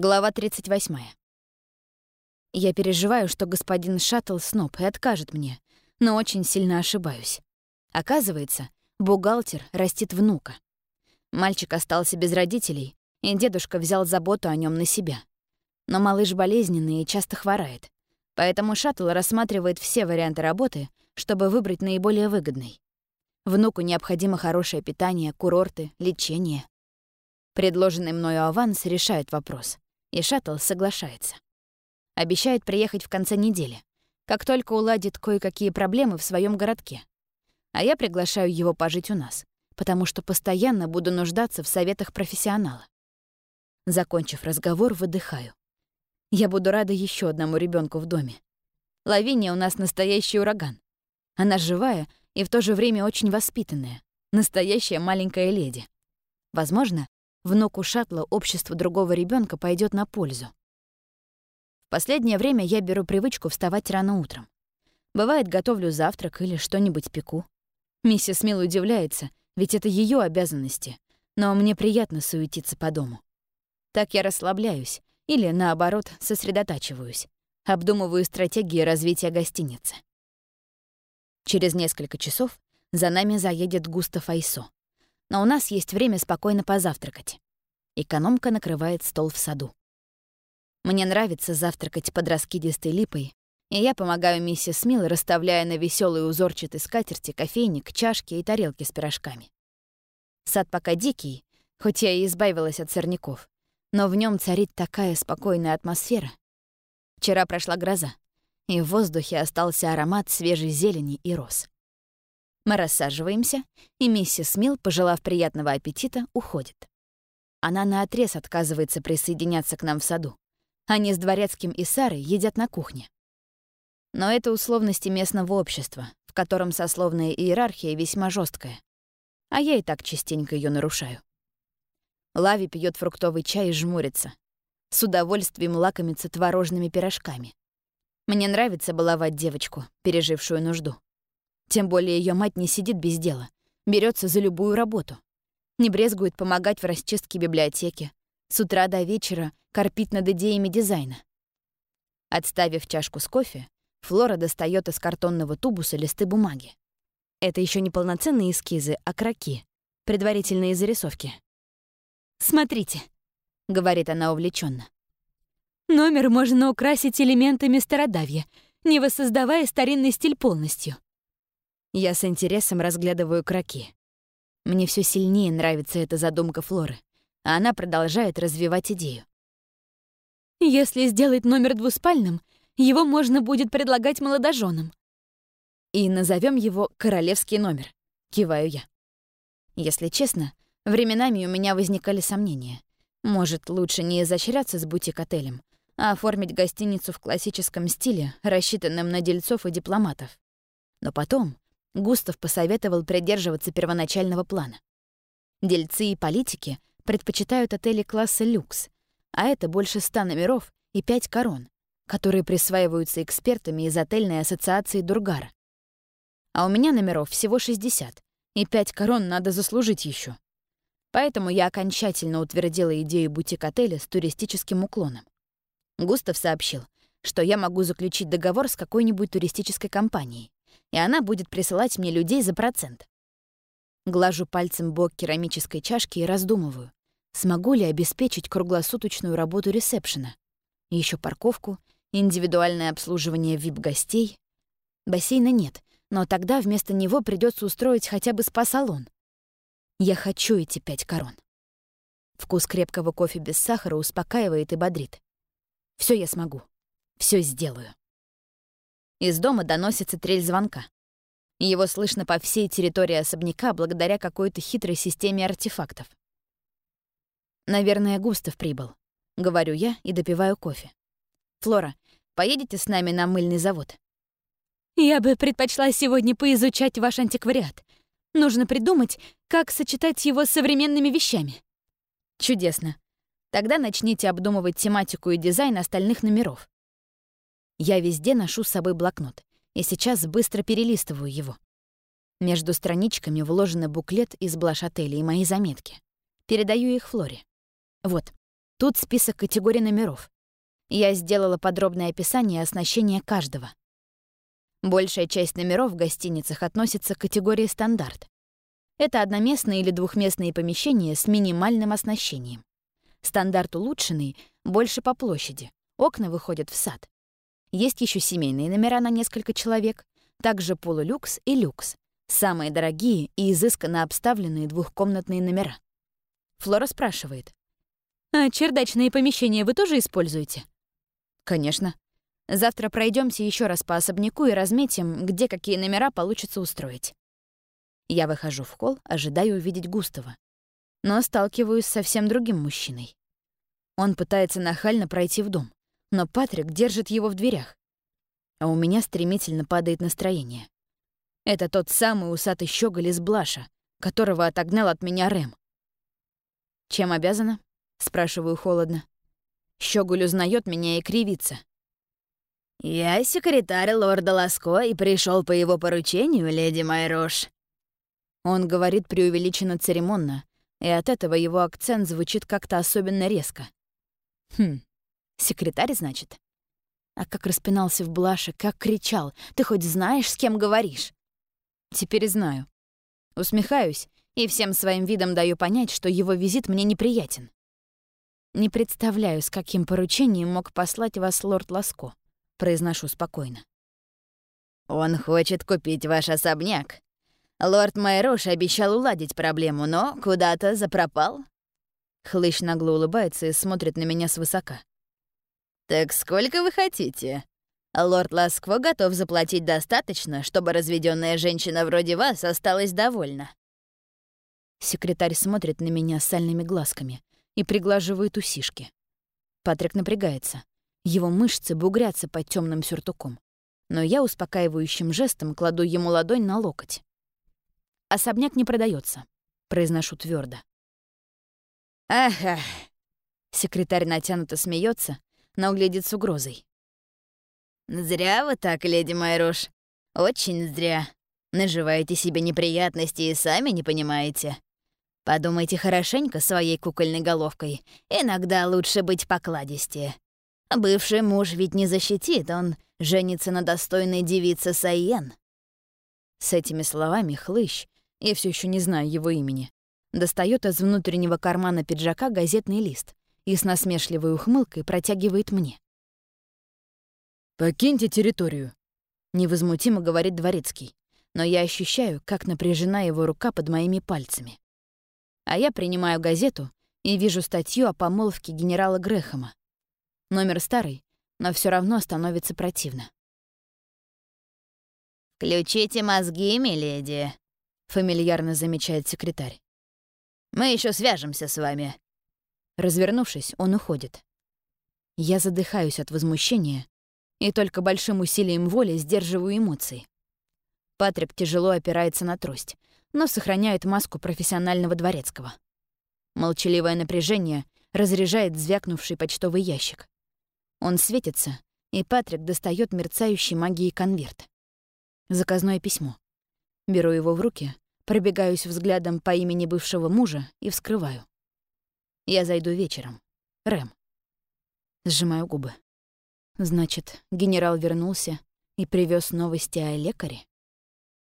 Глава 38. Я переживаю, что господин Шаттл сноб и откажет мне, но очень сильно ошибаюсь. Оказывается, бухгалтер растит внука. Мальчик остался без родителей, и дедушка взял заботу о нем на себя. Но малыш болезненный и часто хворает, поэтому Шаттл рассматривает все варианты работы, чтобы выбрать наиболее выгодный. Внуку необходимо хорошее питание, курорты, лечение. Предложенный мною аванс решает вопрос, и шаттл соглашается. Обещает приехать в конце недели, как только уладит кое-какие проблемы в своем городке. А я приглашаю его пожить у нас, потому что постоянно буду нуждаться в советах профессионала. Закончив разговор, выдыхаю. Я буду рада еще одному ребенку в доме. Лавиния у нас настоящий ураган. Она живая и в то же время очень воспитанная, настоящая маленькая леди. Возможно, внуку шаттла общество другого ребенка пойдет на пользу. В последнее время я беру привычку вставать рано утром. Бывает, готовлю завтрак или что-нибудь пеку. Миссис Мил удивляется, ведь это ее обязанности, но мне приятно суетиться по дому. Так я расслабляюсь или, наоборот, сосредотачиваюсь, обдумываю стратегии развития гостиницы. Через несколько часов за нами заедет Густав Айсо но у нас есть время спокойно позавтракать. Экономка накрывает стол в саду. Мне нравится завтракать под раскидистой липой, и я помогаю миссис Мил, расставляя на веселой узорчатой скатерти кофейник, чашки и тарелки с пирожками. Сад пока дикий, хоть я и избавилась от сорняков, но в нем царит такая спокойная атмосфера. Вчера прошла гроза, и в воздухе остался аромат свежей зелени и роз. Мы рассаживаемся, и миссис Мил, пожелав приятного аппетита, уходит. Она наотрез отказывается присоединяться к нам в саду. Они с Дворецким и Сарой едят на кухне. Но это условности местного общества, в котором сословная иерархия весьма жесткая. А я и так частенько ее нарушаю. Лави пьет фруктовый чай и жмурится. С удовольствием лакомится творожными пирожками. Мне нравится баловать девочку, пережившую нужду. Тем более ее мать не сидит без дела, берется за любую работу. Не брезгует помогать в расчистке библиотеки. С утра до вечера корпит над идеями дизайна. Отставив чашку с кофе, Флора достает из картонного тубуса листы бумаги. Это еще не полноценные эскизы, а кроки, предварительные зарисовки. «Смотрите», — говорит она увлеченно. «Номер можно украсить элементами стародавья, не воссоздавая старинный стиль полностью. Я с интересом разглядываю кроки. Мне все сильнее нравится эта задумка Флоры, а она продолжает развивать идею. Если сделать номер двуспальным, его можно будет предлагать молодоженам. И назовем его «Королевский номер», — киваю я. Если честно, временами у меня возникали сомнения. Может, лучше не изощряться с бутик-отелем, а оформить гостиницу в классическом стиле, рассчитанном на дельцов и дипломатов. Но потом, Густав посоветовал придерживаться первоначального плана. Дельцы и политики предпочитают отели класса люкс, а это больше ста номеров и пять корон, которые присваиваются экспертами из отельной ассоциации Дургара. А у меня номеров всего 60, и пять корон надо заслужить еще. Поэтому я окончательно утвердила идею бутик-отеля с туристическим уклоном. Густав сообщил, что я могу заключить договор с какой-нибудь туристической компанией, и она будет присылать мне людей за процент. Глажу пальцем бок керамической чашки и раздумываю, смогу ли обеспечить круглосуточную работу ресепшена, еще парковку, индивидуальное обслуживание вип-гостей. Бассейна нет, но тогда вместо него придется устроить хотя бы спа-салон. Я хочу эти пять корон. Вкус крепкого кофе без сахара успокаивает и бодрит. Все я смогу. Все сделаю. Из дома доносится трель звонка. Его слышно по всей территории особняка благодаря какой-то хитрой системе артефактов. «Наверное, Густав прибыл», — говорю я и допиваю кофе. «Флора, поедете с нами на мыльный завод?» «Я бы предпочла сегодня поизучать ваш антиквариат. Нужно придумать, как сочетать его с современными вещами». «Чудесно. Тогда начните обдумывать тематику и дизайн остальных номеров. Я везде ношу с собой блокнот, и сейчас быстро перелистываю его. Между страничками вложены буклет из блаш-отеля и мои заметки. Передаю их Флоре. Вот, Тут список категорий номеров. Я сделала подробное описание оснащения каждого. Большая часть номеров в гостиницах относится к категории «стандарт». Это одноместные или двухместные помещения с минимальным оснащением. Стандарт улучшенный больше по площади. Окна выходят в сад. Есть еще семейные номера на несколько человек, также полулюкс и люкс, самые дорогие и изысканно обставленные двухкомнатные номера. Флора спрашивает. «А чердачные помещения вы тоже используете?» «Конечно. Завтра пройдемся еще раз по особняку и разметим, где какие номера получится устроить». Я выхожу в холл, ожидая увидеть Густава. Но сталкиваюсь с совсем другим мужчиной. Он пытается нахально пройти в дом, но Патрик держит его в дверях. А у меня стремительно падает настроение. Это тот самый усатый щеголь из Блаша, которого отогнал от меня Рэм. «Чем обязана?» — спрашиваю холодно. Щеголь узнает меня и кривится. «Я секретарь лорда Ласко и пришел по его поручению, леди Майрош». Он говорит преувеличенно церемонно, и от этого его акцент звучит как-то особенно резко. Хм, секретарь, значит? А как распинался в блаше, как кричал. Ты хоть знаешь, с кем говоришь? Теперь знаю. Усмехаюсь и всем своим видом даю понять, что его визит мне неприятен. Не представляю, с каким поручением мог послать вас лорд Ласко произношу спокойно. «Он хочет купить ваш особняк. Лорд Майрош обещал уладить проблему, но куда-то запропал». Хлыщ нагло улыбается и смотрит на меня свысока. «Так сколько вы хотите? Лорд Ласкво готов заплатить достаточно, чтобы разведенная женщина вроде вас осталась довольна». Секретарь смотрит на меня сальными глазками и приглаживает усишки. Патрик напрягается. Его мышцы бугрятся под темным сюртуком. Но я успокаивающим жестом кладу ему ладонь на локоть. «Особняк не продается, произношу твердо. «Ага». Секретарь натянуто смеется, но глядит с угрозой. «Зря вы так, леди Майрош. Очень зря. Наживаете себе неприятности и сами не понимаете. Подумайте хорошенько своей кукольной головкой. Иногда лучше быть покладистее. Бывший муж ведь не защитит, он женится на достойной девице Сайен. С этими словами хлыщ, я все еще не знаю его имени, достает из внутреннего кармана пиджака газетный лист и с насмешливой ухмылкой протягивает мне. «Покиньте территорию», — невозмутимо говорит Дворецкий, но я ощущаю, как напряжена его рука под моими пальцами. А я принимаю газету и вижу статью о помолвке генерала Грэхэма, Номер старый, но все равно становится противно. «Включите мозги, миледи», — фамильярно замечает секретарь. «Мы еще свяжемся с вами». Развернувшись, он уходит. Я задыхаюсь от возмущения и только большим усилием воли сдерживаю эмоции. Патрик тяжело опирается на трость, но сохраняет маску профессионального дворецкого. Молчаливое напряжение разряжает звякнувший почтовый ящик. Он светится, и Патрик достает мерцающий магией конверт. Заказное письмо. Беру его в руки, пробегаюсь взглядом по имени бывшего мужа и вскрываю. Я зайду вечером. Рэм. Сжимаю губы. Значит, генерал вернулся и привез новости о лекаре?